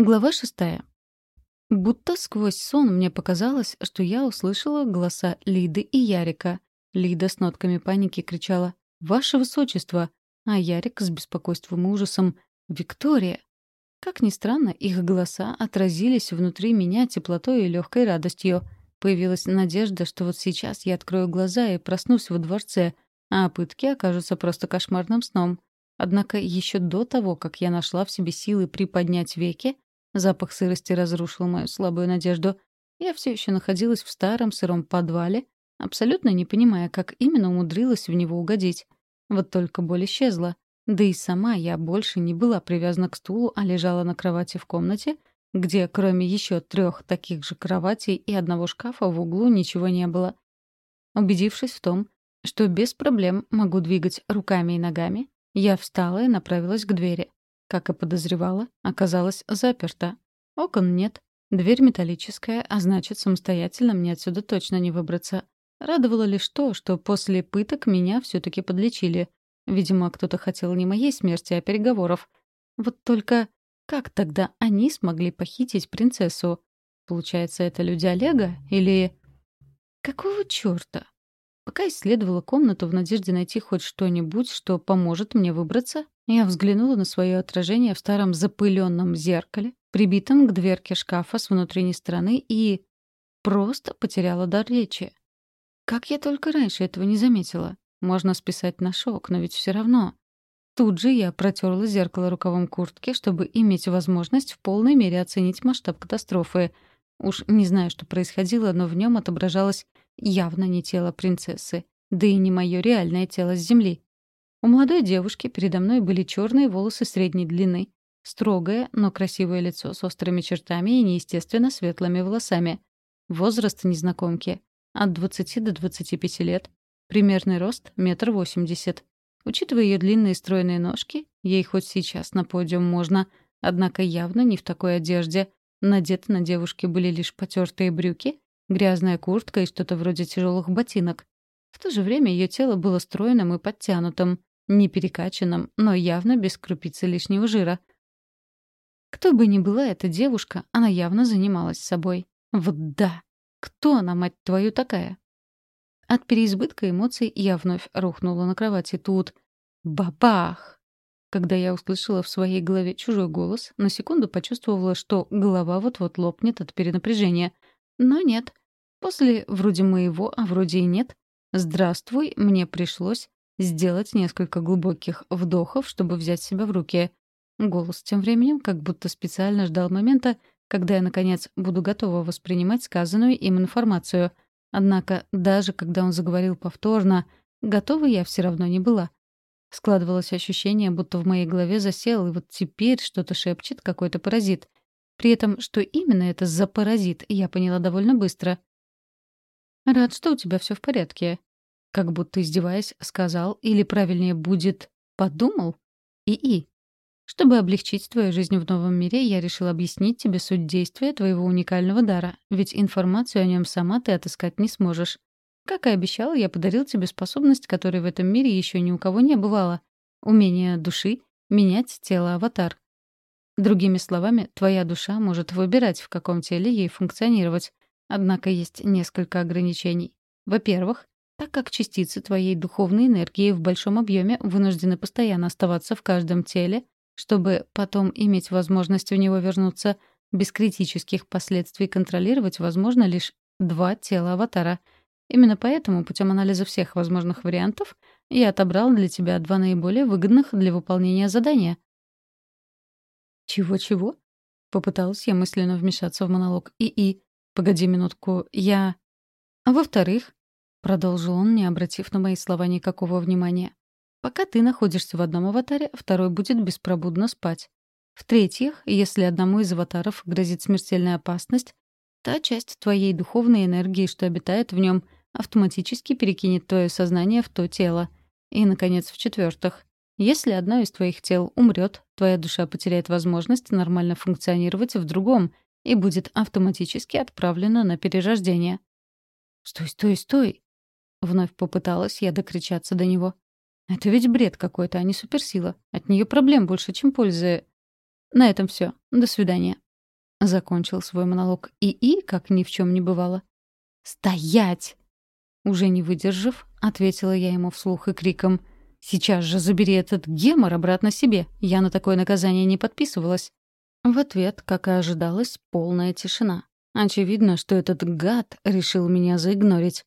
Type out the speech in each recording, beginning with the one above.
Глава шестая. Будто сквозь сон мне показалось, что я услышала голоса Лиды и Ярика. Лида с нотками паники кричала «Ваше Высочество!», а Ярик с беспокойством и ужасом «Виктория!». Как ни странно, их голоса отразились внутри меня теплотой и легкой радостью. Появилась надежда, что вот сейчас я открою глаза и проснусь во дворце, а пытки окажутся просто кошмарным сном. Однако еще до того, как я нашла в себе силы приподнять веки, Запах сырости разрушил мою слабую надежду. Я все еще находилась в старом сыром подвале, абсолютно не понимая, как именно умудрилась в него угодить. Вот только боль исчезла. Да и сама я больше не была привязана к стулу, а лежала на кровати в комнате, где кроме еще трех таких же кроватей и одного шкафа в углу ничего не было. Убедившись в том, что без проблем могу двигать руками и ногами, я встала и направилась к двери. Как и подозревала, оказалась заперта. Окон нет, дверь металлическая, а значит, самостоятельно мне отсюда точно не выбраться. Радовало лишь то, что после пыток меня все таки подлечили. Видимо, кто-то хотел не моей смерти, а переговоров. Вот только как тогда они смогли похитить принцессу? Получается, это люди Олега? Или... Какого чёрта? Пока исследовала комнату в надежде найти хоть что-нибудь, что поможет мне выбраться, я взглянула на свое отражение в старом запыленном зеркале, прибитом к дверке шкафа с внутренней стороны, и просто потеряла дар речи. Как я только раньше этого не заметила. Можно списать на шок, но ведь все равно. Тут же я протерла зеркало рукавом куртки, чтобы иметь возможность в полной мере оценить масштаб катастрофы. Уж не знаю, что происходило, но в нем отображалось явно не тело принцессы, да и не мое реальное тело с земли. У молодой девушки передо мной были черные волосы средней длины, строгое, но красивое лицо с острыми чертами и неестественно светлыми волосами. Возраст незнакомки — от 20 до 25 лет. Примерный рост — метр восемьдесят. Учитывая ее длинные стройные ножки, ей хоть сейчас на подиум можно, однако явно не в такой одежде. Надеты на девушке были лишь потертые брюки, грязная куртка и что-то вроде тяжелых ботинок. В то же время ее тело было стройным и подтянутым. Не перекачанном, но явно без крупицы лишнего жира. Кто бы ни была эта девушка, она явно занималась собой. Вот да! Кто она, мать твою, такая? От переизбытка эмоций я вновь рухнула на кровати. Тут бабах! Когда я услышала в своей голове чужой голос, на секунду почувствовала, что голова вот-вот лопнет от перенапряжения. Но нет. После вроде моего, а вроде и нет. «Здравствуй» мне пришлось сделать несколько глубоких вдохов, чтобы взять себя в руки. Голос тем временем как будто специально ждал момента, когда я, наконец, буду готова воспринимать сказанную им информацию. Однако, даже когда он заговорил повторно, готова я все равно не была. Складывалось ощущение, будто в моей голове засел, и вот теперь что-то шепчет какой-то паразит. При этом, что именно это за паразит, я поняла довольно быстро. «Рад, что у тебя все в порядке», как будто издеваясь, сказал, или правильнее будет «подумал» и Чтобы облегчить твою жизнь в новом мире, я решил объяснить тебе суть действия твоего уникального дара, ведь информацию о нем сама ты отыскать не сможешь. Как и обещал, я подарил тебе способность, которой в этом мире еще ни у кого не бывало. Умение души — менять тело аватар. Другими словами, твоя душа может выбирать, в каком теле ей функционировать. Однако есть несколько ограничений. Во-первых, так как частицы твоей духовной энергии в большом объеме вынуждены постоянно оставаться в каждом теле, чтобы потом иметь возможность в него вернуться без критических последствий контролировать возможно лишь два тела аватара. Именно поэтому путем анализа всех возможных вариантов я отобрал для тебя два наиболее выгодных для выполнения задания. «Чего-чего?» — попыталась я мысленно вмешаться в монолог. «И-и, погоди минутку, я...» «Во-вторых, — продолжил он, не обратив на мои слова никакого внимания. «Пока ты находишься в одном аватаре, второй будет беспробудно спать. В-третьих, если одному из аватаров грозит смертельная опасность, та часть твоей духовной энергии, что обитает в нем, автоматически перекинет твое сознание в то тело. И, наконец, в-четвертых, если одно из твоих тел умрет, твоя душа потеряет возможность нормально функционировать в другом и будет автоматически отправлена на перерождение. «Стой, стой, стой!» Вновь попыталась я докричаться до него. Это ведь бред какой-то, а не суперсила. От нее проблем больше, чем пользы. На этом все. До свидания. — закончил свой монолог И-И, как ни в чем не бывало. «Стоять!» Уже не выдержав, ответила я ему вслух и криком. «Сейчас же забери этот гемор обратно себе. Я на такое наказание не подписывалась». В ответ, как и ожидалось, полная тишина. Очевидно, что этот гад решил меня заигнорить.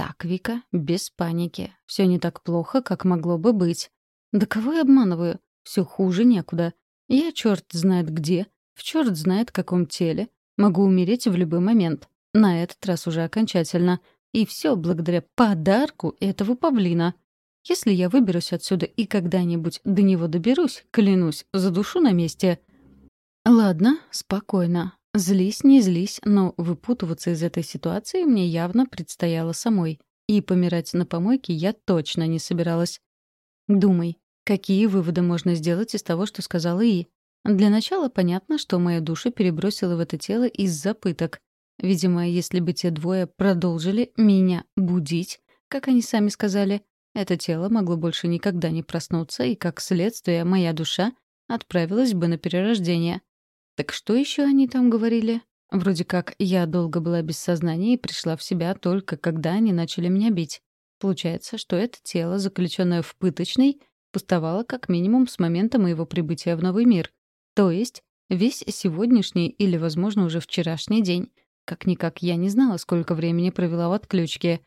«Так, Вика, без паники. Все не так плохо, как могло бы быть. Да кого я обманываю? Все хуже некуда. Я черт знает где, в черт знает каком теле. Могу умереть в любой момент. На этот раз уже окончательно. И все благодаря подарку этого павлина. Если я выберусь отсюда и когда-нибудь до него доберусь, клянусь, задушу на месте. Ладно, спокойно. Злись, не злись, но выпутываться из этой ситуации мне явно предстояло самой. И помирать на помойке я точно не собиралась. Думай, какие выводы можно сделать из того, что сказала И? Для начала понятно, что моя душа перебросила в это тело из-за пыток. Видимо, если бы те двое продолжили меня будить, как они сами сказали, это тело могло больше никогда не проснуться, и, как следствие, моя душа отправилась бы на перерождение. Так что еще они там говорили? Вроде как я долго была без сознания и пришла в себя только когда они начали меня бить. Получается, что это тело, заключенное в пыточной, пустовало как минимум с момента моего прибытия в новый мир. То есть весь сегодняшний или, возможно, уже вчерашний день. Как-никак я не знала, сколько времени провела в отключке.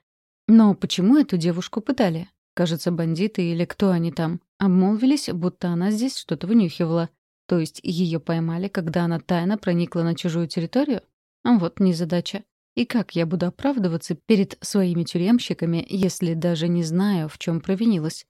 Но почему эту девушку пытали? Кажется, бандиты или кто они там обмолвились, будто она здесь что-то вынюхивала. То есть ее поймали, когда она тайно проникла на чужую территорию? Вот незадача. И как я буду оправдываться перед своими тюремщиками, если даже не знаю, в чем провинилась?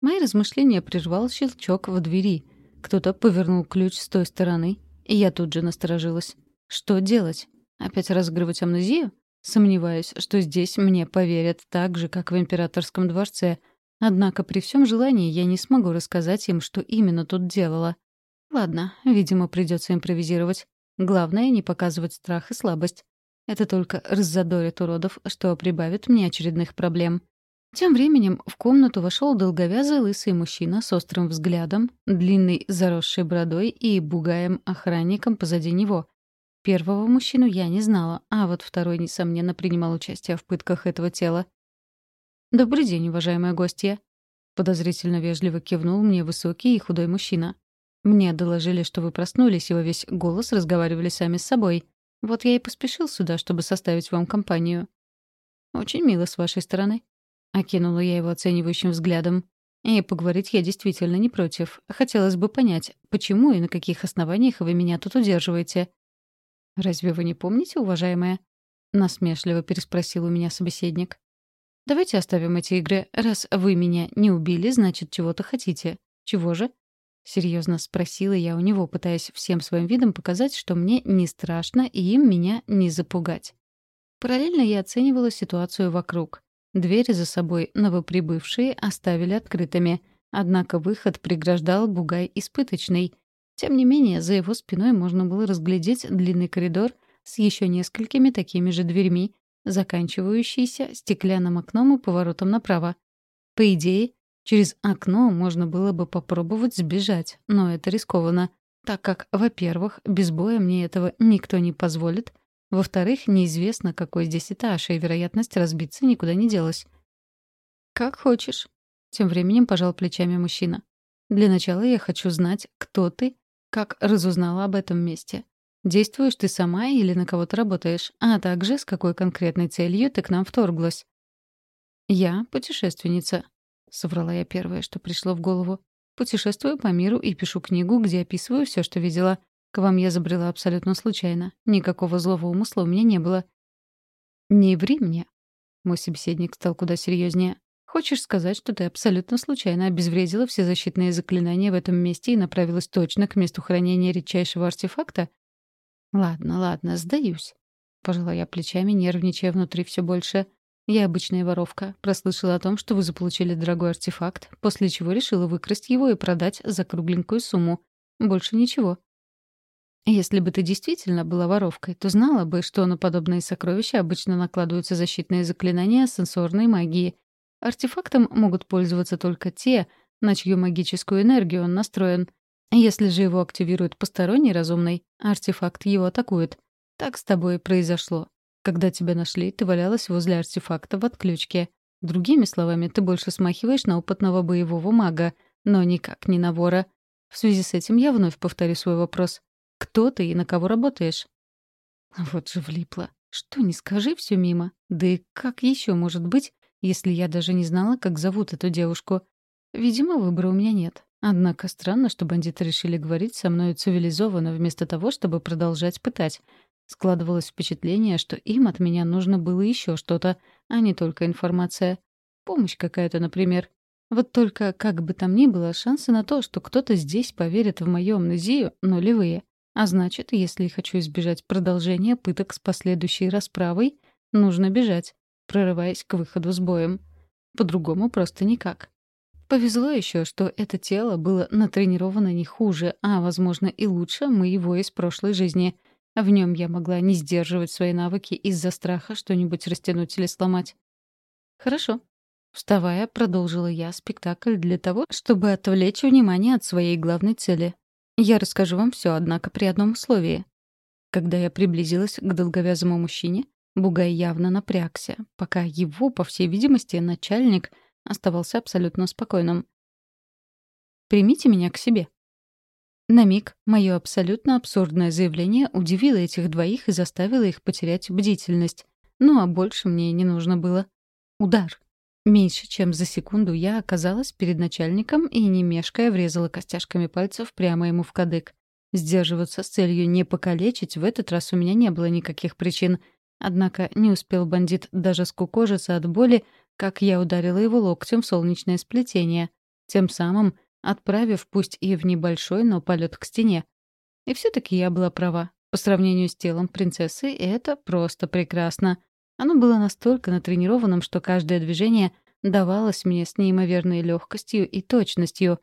Мои размышления прервал щелчок в двери. Кто-то повернул ключ с той стороны, и я тут же насторожилась. Что делать? Опять разыгрывать амнезию? Сомневаюсь, что здесь мне поверят так же, как в императорском дворце. Однако при всем желании я не смогу рассказать им, что именно тут делала. Ладно, видимо, придется импровизировать. Главное — не показывать страх и слабость. Это только раззадорит уродов, что прибавит мне очередных проблем. Тем временем в комнату вошел долговязый лысый мужчина с острым взглядом, длинной заросшей бородой и бугаем-охранником позади него. Первого мужчину я не знала, а вот второй, несомненно, принимал участие в пытках этого тела. «Добрый день, уважаемая гостья», — подозрительно вежливо кивнул мне высокий и худой мужчина. «Мне доложили, что вы проснулись и во весь голос разговаривали сами с собой. Вот я и поспешил сюда, чтобы составить вам компанию». «Очень мило с вашей стороны», — окинула я его оценивающим взглядом. «И поговорить я действительно не против. Хотелось бы понять, почему и на каких основаниях вы меня тут удерживаете». «Разве вы не помните, уважаемая?» — насмешливо переспросил у меня собеседник. «Давайте оставим эти игры. Раз вы меня не убили, значит, чего-то хотите. Чего же?» Серьезно спросила я у него, пытаясь всем своим видом показать, что мне не страшно и им меня не запугать. Параллельно я оценивала ситуацию вокруг. Двери за собой новоприбывшие оставили открытыми, однако выход преграждал бугай испыточный — тем не менее, за его спиной можно было разглядеть длинный коридор с еще несколькими такими же дверьми, заканчивающийся стеклянным окном и поворотом направо. По идее, через окно можно было бы попробовать сбежать, но это рискованно, так как, во-первых, без боя мне этого никто не позволит, во-вторых, неизвестно, какой здесь этаж, и вероятность разбиться никуда не делась. «Как хочешь», — тем временем пожал плечами мужчина. «Для начала я хочу знать, кто ты как разузнала об этом месте? Действуешь ты сама или на кого-то работаешь? А также с какой конкретной целью ты к нам вторглась? Я путешественница, соврала я первое, что пришло в голову. Путешествую по миру и пишу книгу, где описываю все, что видела. К вам я забрела абсолютно случайно. Никакого злого умысла у меня не было. Не ври мне. Мой собеседник стал куда серьезнее. Хочешь сказать, что ты абсолютно случайно обезвредила все защитные заклинания в этом месте и направилась точно к месту хранения редчайшего артефакта? Ладно, ладно, сдаюсь. Пожала я плечами, нервничая внутри все больше. Я обычная воровка. Прослышала о том, что вы заполучили дорогой артефакт, после чего решила выкрасть его и продать за кругленькую сумму. Больше ничего. Если бы ты действительно была воровкой, то знала бы, что на подобные сокровища обычно накладываются защитные заклинания сенсорной магии, Артефактом могут пользоваться только те, на чью магическую энергию он настроен. Если же его активирует посторонний разумный, артефакт его атакует. Так с тобой и произошло. Когда тебя нашли, ты валялась возле артефакта в отключке. Другими словами, ты больше смахиваешь на опытного боевого мага, но никак не на вора. В связи с этим я вновь повторю свой вопрос. Кто ты и на кого работаешь? Вот же влипла. Что не скажи, все мимо. Да и как еще может быть, если я даже не знала, как зовут эту девушку? Видимо, выбора у меня нет. Однако странно, что бандиты решили говорить со мной цивилизованно, вместо того, чтобы продолжать пытать. Складывалось впечатление, что им от меня нужно было еще что-то, а не только информация. Помощь какая-то, например. Вот только, как бы там ни было, шансы на то, что кто-то здесь поверит в мою амнезию, нулевые. А значит, если хочу избежать продолжения пыток с последующей расправой, нужно бежать, прорываясь к выходу с боем. По-другому просто никак. Повезло еще, что это тело было натренировано не хуже, а, возможно, и лучше моего из прошлой жизни. В нем я могла не сдерживать свои навыки из-за страха что-нибудь растянуть или сломать. «Хорошо». Вставая, продолжила я спектакль для того, чтобы отвлечь внимание от своей главной цели. Я расскажу вам все, однако при одном условии. Когда я приблизилась к долговязому мужчине, Бугай явно напрягся, пока его, по всей видимости, начальник оставался абсолютно спокойным. «Примите меня к себе», на миг мое абсолютно абсурдное заявление удивило этих двоих и заставило их потерять бдительность. Ну а больше мне не нужно было. Удар. Меньше чем за секунду я оказалась перед начальником и, не мешкая, врезала костяшками пальцев прямо ему в кадык. Сдерживаться с целью не покалечить в этот раз у меня не было никаких причин. Однако не успел бандит даже скукожиться от боли, как я ударила его локтем в солнечное сплетение. Тем самым отправив пусть и в небольшой, но полет к стене. И все таки я была права. По сравнению с телом принцессы это просто прекрасно. Оно было настолько натренированным, что каждое движение давалось мне с неимоверной легкостью и точностью.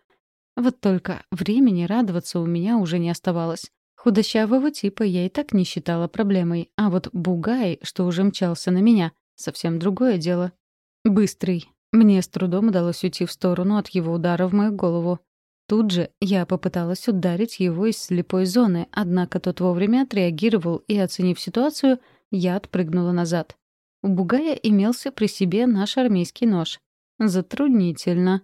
Вот только времени радоваться у меня уже не оставалось. Худощавого типа я и так не считала проблемой, а вот бугай, что уже мчался на меня, совсем другое дело. Быстрый, мне с трудом удалось уйти в сторону от его удара в мою голову. Тут же я попыталась ударить его из слепой зоны, однако тот вовремя отреагировал, и, оценив ситуацию, я отпрыгнула назад. У Бугая имелся при себе наш армейский нож. Затруднительно.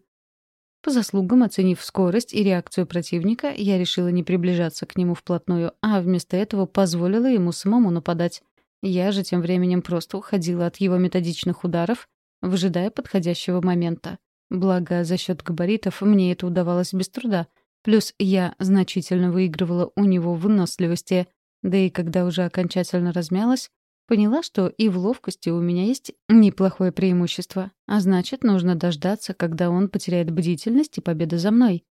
По заслугам оценив скорость и реакцию противника, я решила не приближаться к нему вплотную, а вместо этого позволила ему самому нападать. Я же тем временем просто уходила от его методичных ударов, выжидая подходящего момента. Благо, за счет габаритов мне это удавалось без труда. Плюс я значительно выигрывала у него в выносливости. Да и когда уже окончательно размялась, поняла, что и в ловкости у меня есть неплохое преимущество. А значит, нужно дождаться, когда он потеряет бдительность и победа за мной.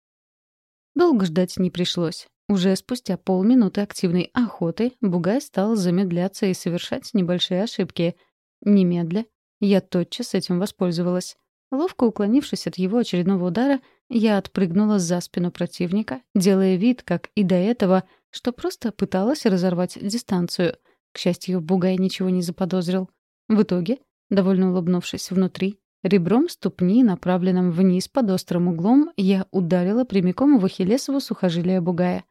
Долго ждать не пришлось. Уже спустя полминуты активной охоты Бугай стал замедляться и совершать небольшие ошибки. Немедля я тотчас этим воспользовалась. Ловко уклонившись от его очередного удара, я отпрыгнула за спину противника, делая вид, как и до этого, что просто пыталась разорвать дистанцию. К счастью, Бугай ничего не заподозрил. В итоге, довольно улыбнувшись внутри, ребром ступни, направленным вниз под острым углом, я ударила прямиком в ахиллесово сухожилие Бугая.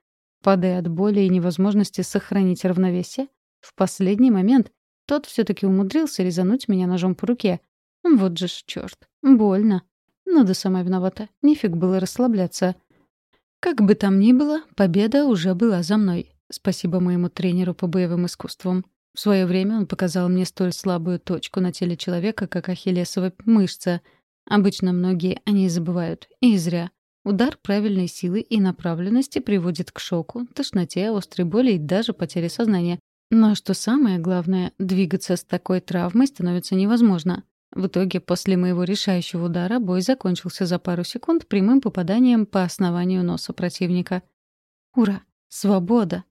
Падая от боли и невозможности сохранить равновесие, в последний момент тот все-таки умудрился резануть меня ножом по руке. Вот же ж черт, больно. Ну да сама виновата, нефиг было расслабляться. Как бы там ни было, победа уже была за мной. Спасибо моему тренеру по боевым искусствам. В свое время он показал мне столь слабую точку на теле человека, как ахиллесова мышца. Обычно многие о ней забывают. И зря. Удар правильной силы и направленности приводит к шоку, тошноте, острой боли и даже потере сознания. Но что самое главное, двигаться с такой травмой становится невозможно. В итоге, после моего решающего удара, бой закончился за пару секунд прямым попаданием по основанию носа противника. Ура! Свобода!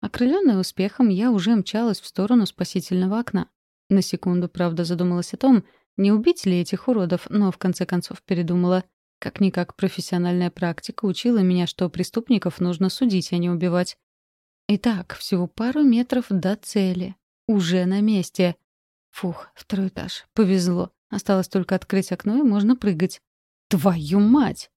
Окрыленная успехом, я уже мчалась в сторону спасительного окна. На секунду, правда, задумалась о том, не убить ли этих уродов, но в конце концов передумала. Как-никак профессиональная практика учила меня, что преступников нужно судить, а не убивать. Итак, всего пару метров до цели. Уже на месте. Фух, второй этаж. Повезло. Осталось только открыть окно, и можно прыгать. Твою мать!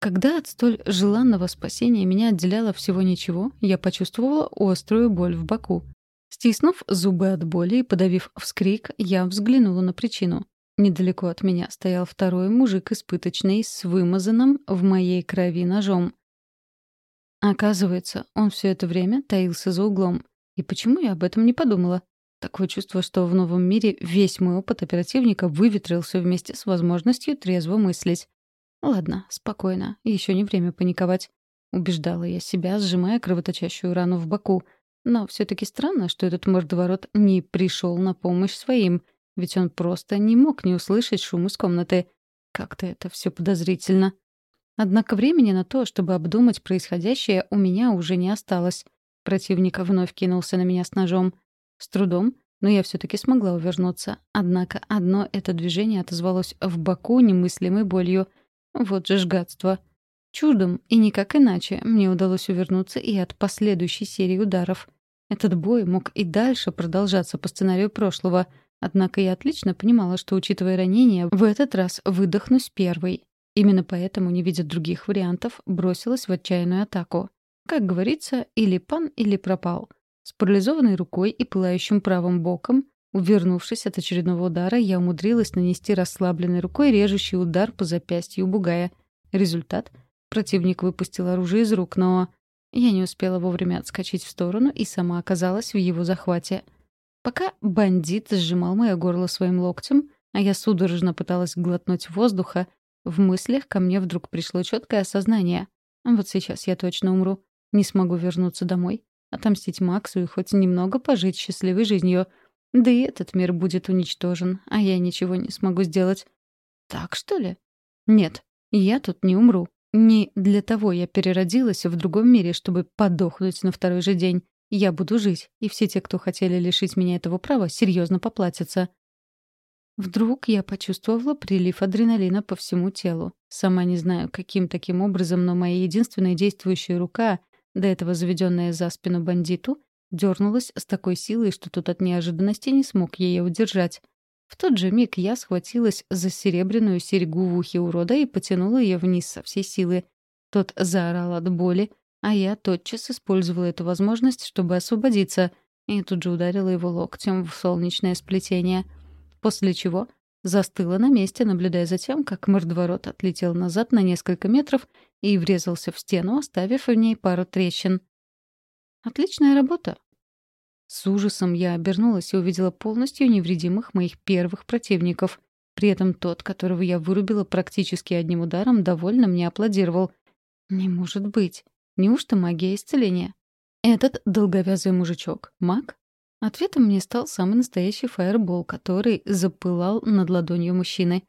Когда от столь желанного спасения меня отделяло всего ничего, я почувствовала острую боль в боку. Стиснув зубы от боли и подавив вскрик, я взглянула на причину. Недалеко от меня стоял второй мужик испыточный с вымазанным в моей крови ножом. Оказывается, он все это время таился за углом. И почему я об этом не подумала? Такое чувство, что в новом мире весь мой опыт оперативника выветрился вместе с возможностью трезво мыслить. Ладно, спокойно, еще не время паниковать. Убеждала я себя, сжимая кровоточащую рану в боку. Но все таки странно, что этот мордоворот не пришел на помощь своим, ведь он просто не мог не услышать шум из комнаты. Как-то это все подозрительно. Однако времени на то, чтобы обдумать происходящее, у меня уже не осталось. Противник вновь кинулся на меня с ножом. С трудом, но я все таки смогла увернуться. Однако одно это движение отозвалось в боку немыслимой болью. Вот же жгатство. Чудом, и никак иначе, мне удалось увернуться и от последующей серии ударов. Этот бой мог и дальше продолжаться по сценарию прошлого, однако я отлично понимала, что, учитывая ранение, в этот раз выдохнусь первой. Именно поэтому, не видя других вариантов, бросилась в отчаянную атаку. Как говорится, или пан, или пропал. С парализованной рукой и пылающим правым боком, увернувшись от очередного удара, я умудрилась нанести расслабленной рукой режущий удар по запястью бугая. Результат — противник выпустил оружие из рук, но... Я не успела вовремя отскочить в сторону и сама оказалась в его захвате. Пока бандит сжимал мое горло своим локтем, а я судорожно пыталась глотнуть воздуха, в мыслях ко мне вдруг пришло четкое осознание. Вот сейчас я точно умру. Не смогу вернуться домой, отомстить Максу и хоть немного пожить счастливой жизнью. Да и этот мир будет уничтожен, а я ничего не смогу сделать. Так, что ли? Нет, я тут не умру. Не для того я переродилась в другом мире, чтобы подохнуть на второй же день. Я буду жить, и все те, кто хотели лишить меня этого права, серьезно поплатятся. Вдруг я почувствовала прилив адреналина по всему телу. Сама не знаю, каким таким образом, но моя единственная действующая рука, до этого заведенная за спину бандиту, дернулась с такой силой, что тот от неожиданности не смог ее удержать. В тот же миг я схватилась за серебряную серьгу в ухе урода и потянула ее вниз со всей силы. Тот заорал от боли, а я тотчас использовала эту возможность, чтобы освободиться, и тут же ударила его локтем в солнечное сплетение — после чего застыла на месте, наблюдая за тем, как мордоворот отлетел назад на несколько метров и врезался в стену, оставив в ней пару трещин. «Отличная работа!» С ужасом я обернулась и увидела полностью невредимых моих первых противников. При этом тот, которого я вырубила практически одним ударом, довольно мне аплодировал. «Не может быть! Неужто магия исцеления?» Этот долговязый мужичок — маг? Ответом мне стал самый настоящий фаербол, который запылал над ладонью мужчины.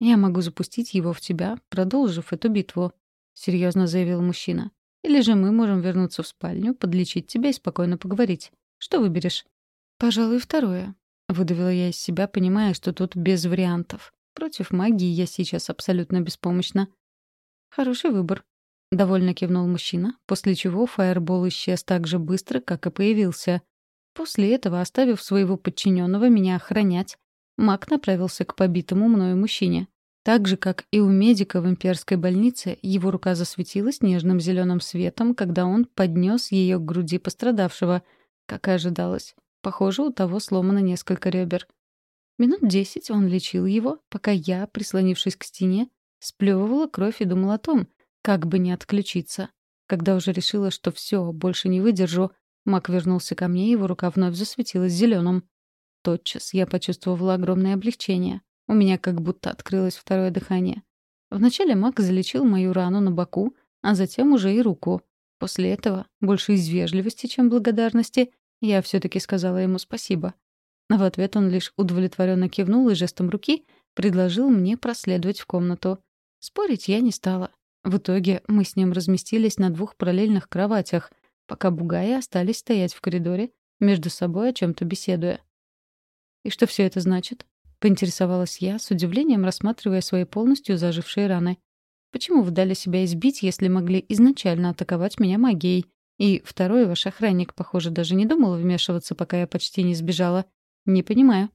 «Я могу запустить его в тебя, продолжив эту битву», — серьезно заявил мужчина. «Или же мы можем вернуться в спальню, подлечить тебя и спокойно поговорить. Что выберешь?» «Пожалуй, второе», — выдавила я из себя, понимая, что тут без вариантов. Против магии я сейчас абсолютно беспомощна. «Хороший выбор», — довольно кивнул мужчина, после чего фаербол исчез так же быстро, как и появился — После этого, оставив своего подчиненного меня охранять, Мак направился к побитому мною мужчине. Так же, как и у медика в имперской больнице, его рука засветилась нежным зеленым светом, когда он поднес ее к груди пострадавшего, как и ожидалось. Похоже, у того сломано несколько ребер. Минут десять он лечил его, пока я, прислонившись к стене, сплевывала кровь и думала о том, как бы не отключиться. Когда уже решила, что все, больше не выдержу, Мак вернулся ко мне, его рука вновь засветилась зеленым. Тотчас я почувствовала огромное облегчение. У меня как будто открылось второе дыхание. Вначале Мак залечил мою рану на боку, а затем уже и руку. После этого, больше из вежливости, чем благодарности, я все таки сказала ему спасибо. В ответ он лишь удовлетворенно кивнул и жестом руки предложил мне проследовать в комнату. Спорить я не стала. В итоге мы с ним разместились на двух параллельных кроватях — пока бугаи остались стоять в коридоре, между собой о чем-то беседуя. «И что все это значит?» — поинтересовалась я, с удивлением рассматривая свои полностью зажившие раны. «Почему вы дали себя избить, если могли изначально атаковать меня магией? И второй ваш охранник, похоже, даже не думал вмешиваться, пока я почти не сбежала. Не понимаю».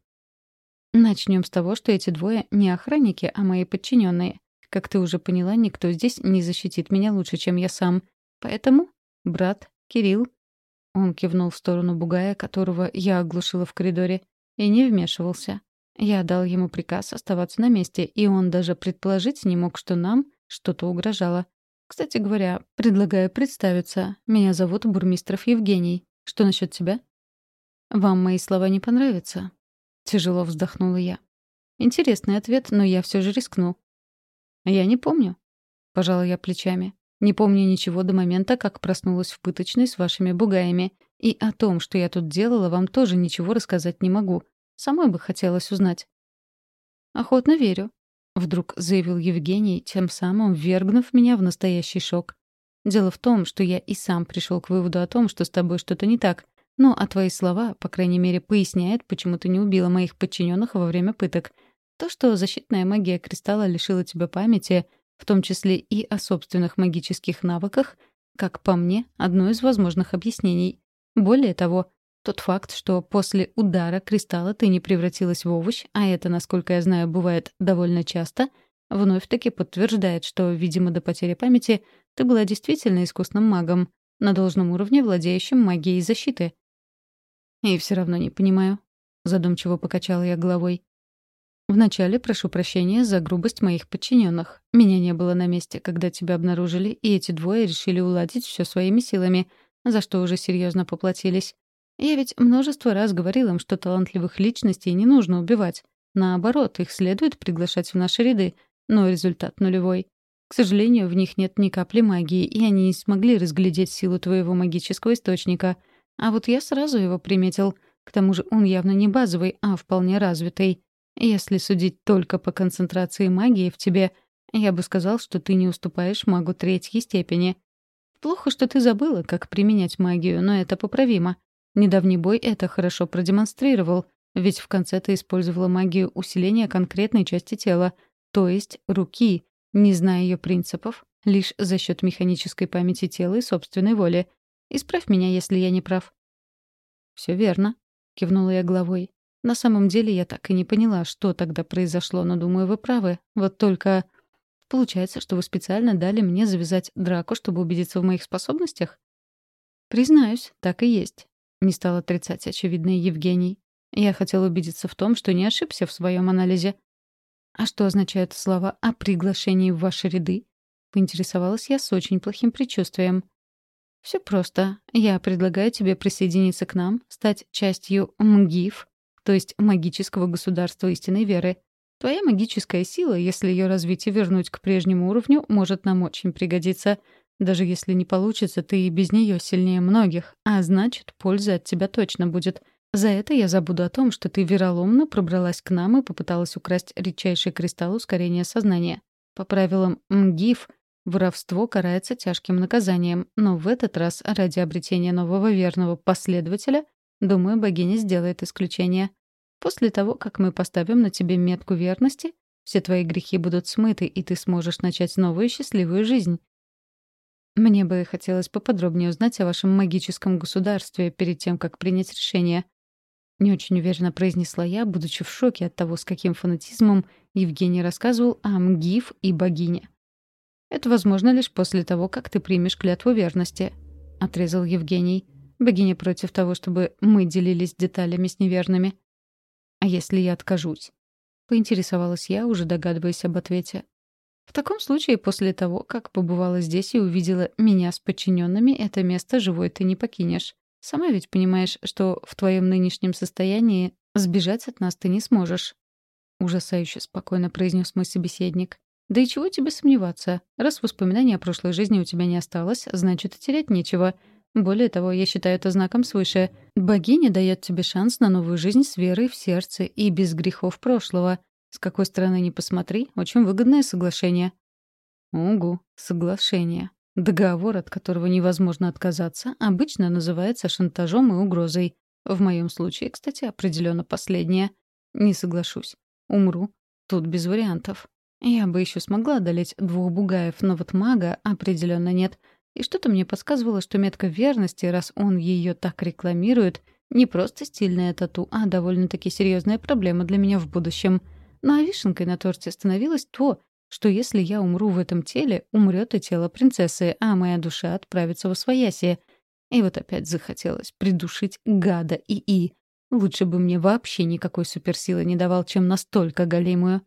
Начнем с того, что эти двое не охранники, а мои подчиненные. Как ты уже поняла, никто здесь не защитит меня лучше, чем я сам. Поэтому, брат, Кирилл...» Он кивнул в сторону бугая, которого я оглушила в коридоре, и не вмешивался. Я дал ему приказ оставаться на месте, и он даже предположить не мог, что нам что-то угрожало. Кстати говоря, предлагаю представиться. Меня зовут Бурмистров Евгений. Что насчет тебя? Вам мои слова не понравятся? Тяжело вздохнула я. Интересный ответ, но я все же рискну. Я не помню. Пожала я плечами. Не помню ничего до момента, как проснулась в пыточной с вашими бугаями. И о том, что я тут делала, вам тоже ничего рассказать не могу. Самой бы хотелось узнать. «Охотно верю», — вдруг заявил Евгений, тем самым ввергнув меня в настоящий шок. «Дело в том, что я и сам пришел к выводу о том, что с тобой что-то не так, но а твои слова, по крайней мере, поясняют, почему ты не убила моих подчиненных во время пыток. То, что защитная магия кристалла лишила тебя памяти, в том числе и о собственных магических навыках, как по мне, одно из возможных объяснений. Более того, тот факт, что после удара кристалла ты не превратилась в овощ, а это, насколько я знаю, бывает довольно часто, вновь-таки подтверждает, что, видимо, до потери памяти ты была действительно искусным магом, на должном уровне владеющим магией защиты. И все равно не понимаю. Задумчиво покачала я головой. Вначале прошу прощения за грубость моих подчиненных. Меня не было на месте, когда тебя обнаружили, и эти двое решили уладить все своими силами, за что уже серьезно поплатились. Я ведь множество раз говорил им, что талантливых личностей не нужно убивать. Наоборот, их следует приглашать в наши ряды, но результат нулевой. К сожалению, в них нет ни капли магии, и они не смогли разглядеть силу твоего магического источника. А вот я сразу его приметил. К тому же он явно не базовый, а вполне развитый. Если судить только по концентрации магии в тебе, я бы сказал, что ты не уступаешь магу третьей степени. Плохо, что ты забыла, как применять магию, но это поправимо. Недавний бой это хорошо продемонстрировал, ведь в конце ты использовала магию усиления конкретной части тела, то есть руки, не зная ее принципов, лишь за счет механической памяти тела и собственной воли. Исправь меня, если я не прав. Все верно, кивнула я головой. На самом деле я так и не поняла, что тогда произошло, но думаю, вы правы. Вот только получается, что вы специально дали мне завязать драку, чтобы убедиться в моих способностях? Признаюсь, так и есть. Не стал отрицать очевидный Евгений. Я хотел убедиться в том, что не ошибся в своем анализе. «А что означают слова о приглашении в ваши ряды?» Поинтересовалась я с очень плохим предчувствием. «Все просто. Я предлагаю тебе присоединиться к нам, стать частью МГИФ, то есть магического государства истинной веры. Твоя магическая сила, если ее развить и вернуть к прежнему уровню, может нам очень пригодиться — даже если не получится, ты и без нее сильнее многих, а значит, польза от тебя точно будет. За это я забуду о том, что ты вероломно пробралась к нам и попыталась украсть редчайший кристалл ускорения сознания. По правилам МГИФ воровство карается тяжким наказанием, но в этот раз ради обретения нового верного последователя, думаю, богиня сделает исключение. После того, как мы поставим на тебе метку верности, все твои грехи будут смыты, и ты сможешь начать новую счастливую жизнь. Мне бы хотелось поподробнее узнать о вашем магическом государстве перед тем, как принять решение. Не очень уверенно произнесла я, будучи в шоке от того, с каким фанатизмом Евгений рассказывал о МГИФ и богине. «Это возможно лишь после того, как ты примешь клятву верности», — отрезал Евгений. «Богиня против того, чтобы мы делились деталями с неверными». «А если я откажусь?» — поинтересовалась я, уже догадываясь об ответе. В таком случае, после того, как побывала здесь и увидела меня с подчиненными, это место живой ты не покинешь. Сама ведь понимаешь, что в твоем нынешнем состоянии сбежать от нас ты не сможешь. Ужасающе спокойно произнес мой собеседник. Да и чего тебе сомневаться? Раз воспоминаний о прошлой жизни у тебя не осталось, значит, терять нечего. Более того, я считаю это знаком свыше. Богиня дает тебе шанс на новую жизнь с верой в сердце и без грехов прошлого. С какой стороны ни посмотри, очень выгодное соглашение. Угу, соглашение. Договор, от которого невозможно отказаться, обычно называется шантажом и угрозой. В моем случае, кстати, определенно последнее. Не соглашусь. Умру. Тут без вариантов. Я бы еще смогла одолеть двух бугаев, но вот мага определенно нет. И что-то мне подсказывало, что метка верности, раз он ее так рекламирует, не просто стильная тату, а довольно-таки серьезная проблема для меня в будущем — ну а вишенкой на торте становилось то, что если я умру в этом теле, умрет и тело принцессы, а моя душа отправится в освоясье. И вот опять захотелось придушить гада и и. Лучше бы мне вообще никакой суперсилы не давал, чем настолько голимую.